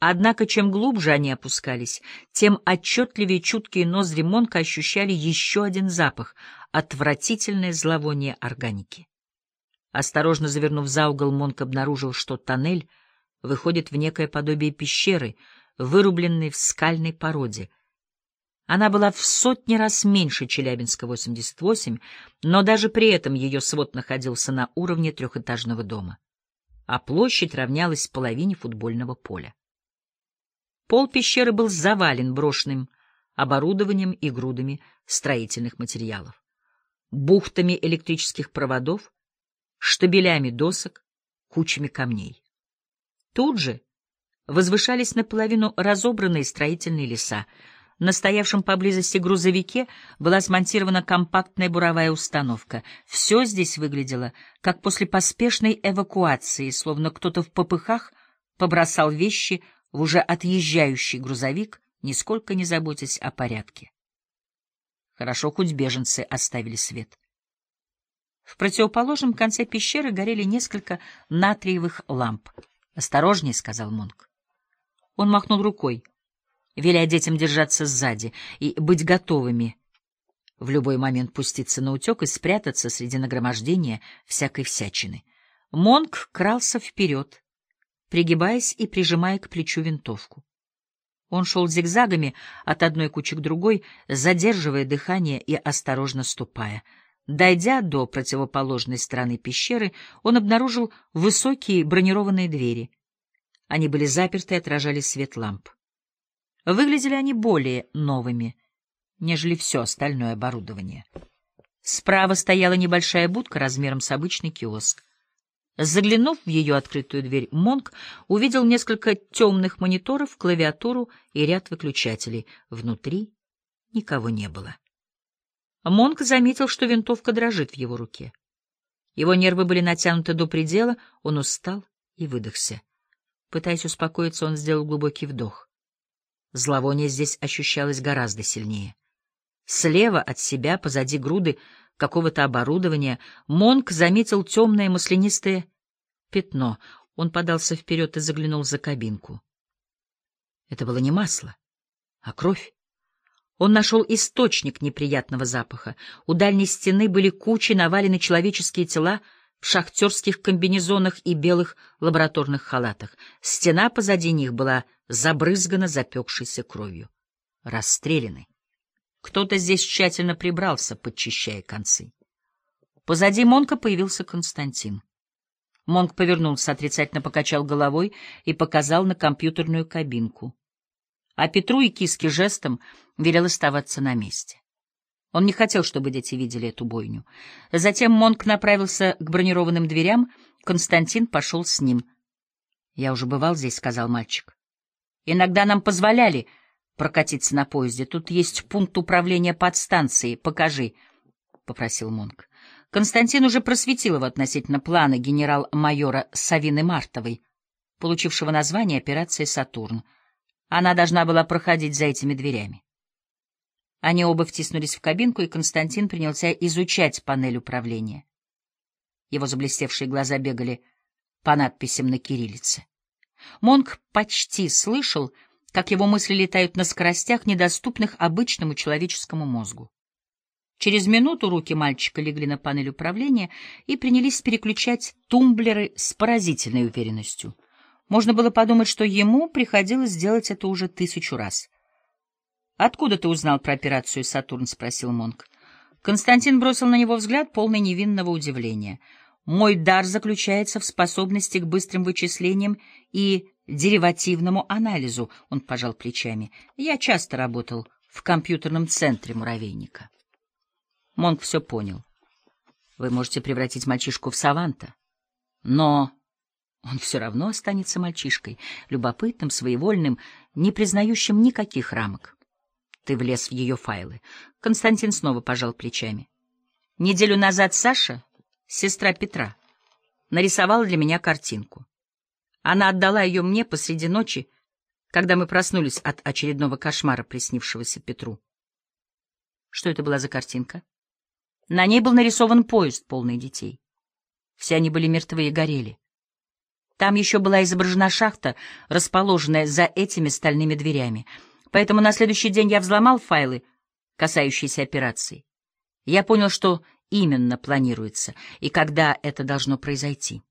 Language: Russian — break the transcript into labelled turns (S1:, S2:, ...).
S1: Однако чем глубже они опускались, тем отчетливее чуткие ноздри Монка ощущали еще один запах — отвратительное зловоние органики. Осторожно завернув за угол, Монк обнаружил, что тоннель выходит в некое подобие пещеры, вырубленной в скальной породе. Она была в сотни раз меньше Челябинска-88, но даже при этом ее свод находился на уровне трехэтажного дома, а площадь равнялась половине футбольного поля. Пол пещеры был завален брошенным оборудованием и грудами строительных материалов, бухтами электрических проводов, штабелями досок, кучами камней. Тут же возвышались наполовину разобранные строительные леса. На стоявшем поблизости грузовике была смонтирована компактная буровая установка. Все здесь выглядело, как после поспешной эвакуации, словно кто-то в попыхах побросал вещи в уже отъезжающий грузовик, нисколько не заботясь о порядке. Хорошо, хоть беженцы оставили свет. В противоположном конце пещеры горели несколько натриевых ламп. «Осторожней», — сказал Монк. Он махнул рукой, веля детям держаться сзади и быть готовыми в любой момент пуститься на утек и спрятаться среди нагромождения всякой всячины. Монк крался вперед, пригибаясь и прижимая к плечу винтовку. Он шел зигзагами от одной кучи к другой, задерживая дыхание и осторожно ступая. Дойдя до противоположной стороны пещеры, он обнаружил высокие бронированные двери. Они были заперты и отражали свет ламп. Выглядели они более новыми, нежели все остальное оборудование. Справа стояла небольшая будка размером с обычный киоск. Заглянув в ее открытую дверь, Монк увидел несколько темных мониторов, клавиатуру и ряд выключателей. Внутри никого не было. Монк заметил, что винтовка дрожит в его руке. Его нервы были натянуты до предела, он устал и выдохся. Пытаясь успокоиться, он сделал глубокий вдох. Зловоние здесь ощущалось гораздо сильнее. Слева от себя, позади груды, какого-то оборудования, Монк заметил темное маслянистое пятно. Он подался вперед и заглянул за кабинку. Это было не масло, а кровь. Он нашел источник неприятного запаха. У дальней стены были кучи навалены человеческие тела в шахтерских комбинезонах и белых лабораторных халатах. Стена позади них была забрызгана запекшейся кровью. Расстреляны. Кто-то здесь тщательно прибрался, подчищая концы. Позади Монка появился Константин. Монк повернулся, отрицательно покачал головой и показал на компьютерную кабинку. А Петру и Киске жестом велел оставаться на месте. Он не хотел, чтобы дети видели эту бойню. Затем Монк направился к бронированным дверям, Константин пошел с ним. — Я уже бывал здесь, — сказал мальчик. — Иногда нам позволяли прокатиться на поезде. Тут есть пункт управления подстанцией. Покажи, — попросил Монк. Константин уже просветил его относительно плана генерал-майора Савины Мартовой, получившего название «Операция Сатурн». Она должна была проходить за этими дверями. Они оба втиснулись в кабинку, и Константин принялся изучать панель управления. Его заблестевшие глаза бегали по надписям на кириллице. Монк почти слышал, как его мысли летают на скоростях, недоступных обычному человеческому мозгу. Через минуту руки мальчика легли на панель управления и принялись переключать тумблеры с поразительной уверенностью. Можно было подумать, что ему приходилось делать это уже тысячу раз. «Откуда ты узнал про операцию «Сатурн»?» — спросил Монк. Константин бросил на него взгляд, полный невинного удивления. «Мой дар заключается в способности к быстрым вычислениям и деривативному анализу», — он пожал плечами. «Я часто работал в компьютерном центре муравейника». Монк все понял. «Вы можете превратить мальчишку в саванта, но он все равно останется мальчишкой, любопытным, своевольным, не признающим никаких рамок». Ты влез в ее файлы. Константин снова пожал плечами. Неделю назад Саша, сестра Петра, нарисовала для меня картинку. Она отдала ее мне посреди ночи, когда мы проснулись от очередного кошмара, приснившегося Петру. Что это была за картинка? На ней был нарисован поезд, полный детей. Все они были мертвы и горели. Там еще была изображена шахта, расположенная за этими стальными дверями. Поэтому на следующий день я взломал файлы, касающиеся операции. Я понял, что именно планируется и когда это должно произойти.